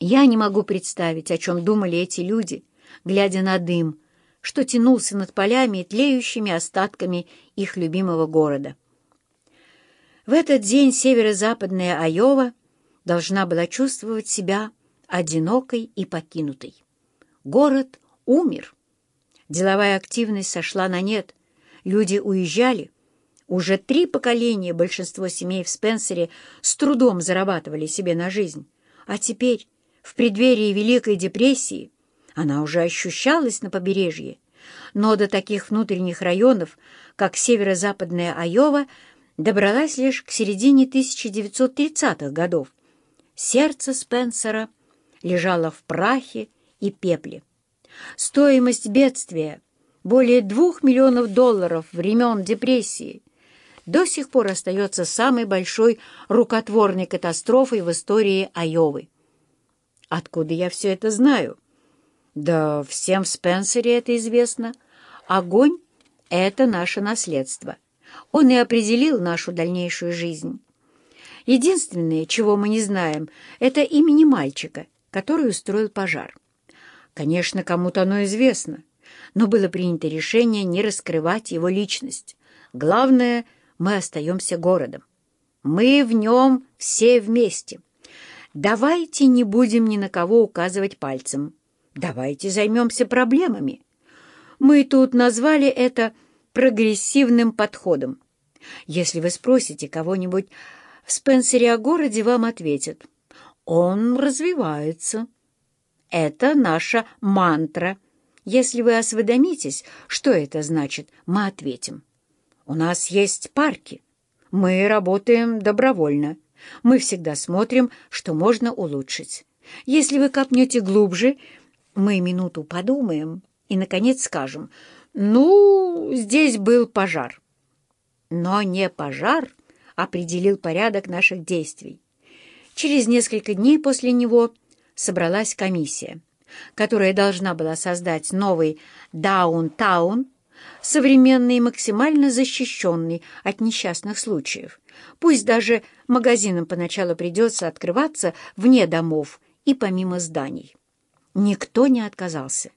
Я не могу представить, о чем думали эти люди, глядя на дым, что тянулся над полями и тлеющими остатками их любимого города. В этот день северо-западная Айова должна была чувствовать себя одинокой и покинутой. Город умер. Деловая активность сошла на нет. Люди уезжали. Уже три поколения большинство семей в Спенсере с трудом зарабатывали себе на жизнь. А теперь, в преддверии Великой депрессии, она уже ощущалась на побережье. Но до таких внутренних районов, как северо-западная Айова, добралась лишь к середине 1930-х годов. Сердце Спенсера лежало в прахе и пепле. Стоимость бедствия более двух миллионов долларов времен депрессии до сих пор остается самой большой рукотворной катастрофой в истории Айовы. Откуда я все это знаю? Да всем в Спенсере это известно. Огонь — это наше наследство. Он и определил нашу дальнейшую жизнь. Единственное, чего мы не знаем, это имени мальчика, который устроил пожар. Конечно, кому-то оно известно, но было принято решение не раскрывать его личность. Главное, мы остаемся городом. Мы в нем все вместе. Давайте не будем ни на кого указывать пальцем. Давайте займемся проблемами. Мы тут назвали это прогрессивным подходом. Если вы спросите кого-нибудь в Спенсере о городе, вам ответят. Он развивается. Это наша мантра. Если вы осведомитесь, что это значит, мы ответим. У нас есть парки. Мы работаем добровольно. Мы всегда смотрим, что можно улучшить. Если вы копнете глубже, мы минуту подумаем и, наконец, скажем, «Ну, здесь был пожар». Но не пожар определил порядок наших действий. Через несколько дней после него собралась комиссия, которая должна была создать новый даунтаун, современный и максимально защищенный от несчастных случаев. Пусть даже магазинам поначалу придется открываться вне домов и помимо зданий. Никто не отказался.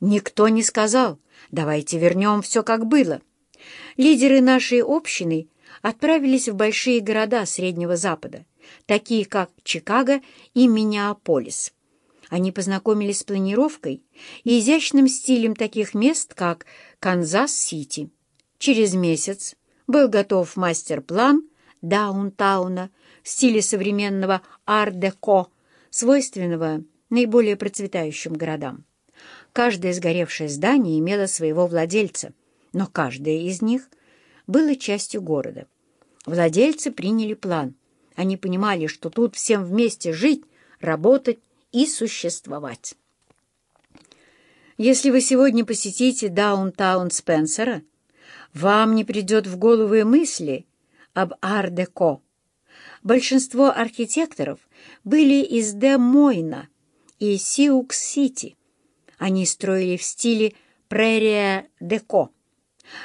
Никто не сказал «давайте вернем все как было». Лидеры нашей общины отправились в большие города Среднего Запада, такие как Чикаго и Миннеаполис. Они познакомились с планировкой и изящным стилем таких мест, как Канзас-Сити. Через месяц был готов мастер-план даунтауна в стиле современного ар-деко, свойственного наиболее процветающим городам. Каждое сгоревшее здание имело своего владельца, но каждое из них было частью города. Владельцы приняли план — они понимали, что тут всем вместе жить, работать и существовать. Если вы сегодня посетите даунтаун Спенсера, вам не придет в голову и мысли об ар-деко. Большинство архитекторов были из Де-Мойна и Сиукс-Сити. Они строили в стиле прерия-деко.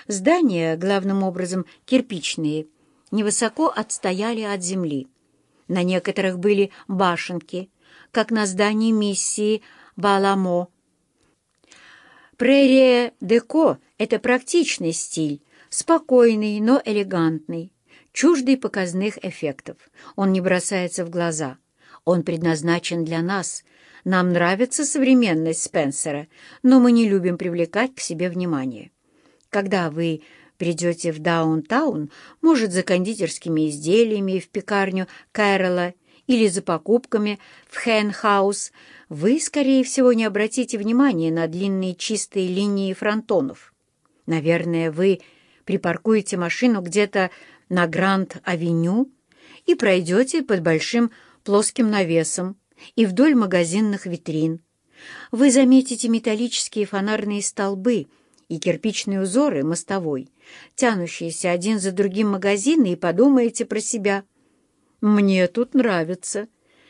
Здания, главным образом, кирпичные – невысоко отстояли от земли. На некоторых были башенки, как на здании миссии Баламо. Прерия Деко — это практичный стиль, спокойный, но элегантный, чуждый показных эффектов. Он не бросается в глаза. Он предназначен для нас. Нам нравится современность Спенсера, но мы не любим привлекать к себе внимание. Когда вы Придете в даунтаун, может, за кондитерскими изделиями в пекарню Кайрела или за покупками в Хэнхаус, вы, скорее всего, не обратите внимания на длинные чистые линии фронтонов. Наверное, вы припаркуете машину где-то на Гранд-авеню и пройдете под большим плоским навесом и вдоль магазинных витрин. Вы заметите металлические фонарные столбы — и кирпичные узоры мостовой, тянущиеся один за другим магазины, и подумаете про себя. «Мне тут нравится.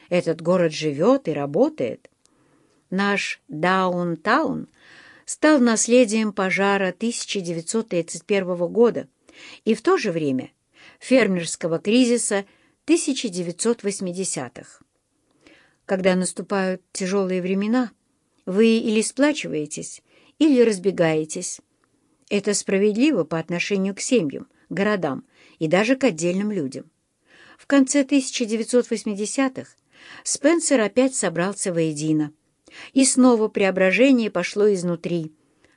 Этот город живет и работает». Наш даунтаун стал наследием пожара 1931 года и в то же время фермерского кризиса 1980-х. Когда наступают тяжелые времена, вы или сплачиваетесь, или разбегаетесь. Это справедливо по отношению к семьям, городам и даже к отдельным людям. В конце 1980-х Спенсер опять собрался воедино. И снова преображение пошло изнутри,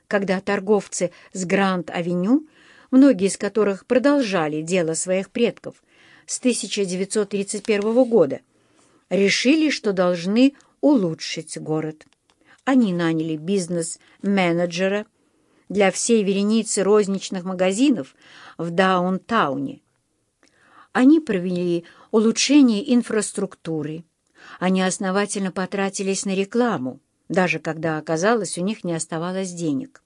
когда торговцы с Гранд-авеню, многие из которых продолжали дело своих предков с 1931 года, решили, что должны улучшить город. Они наняли бизнес-менеджера для всей вереницы розничных магазинов в Даунтауне. Они провели улучшение инфраструктуры. Они основательно потратились на рекламу, даже когда, оказалось, у них не оставалось денег.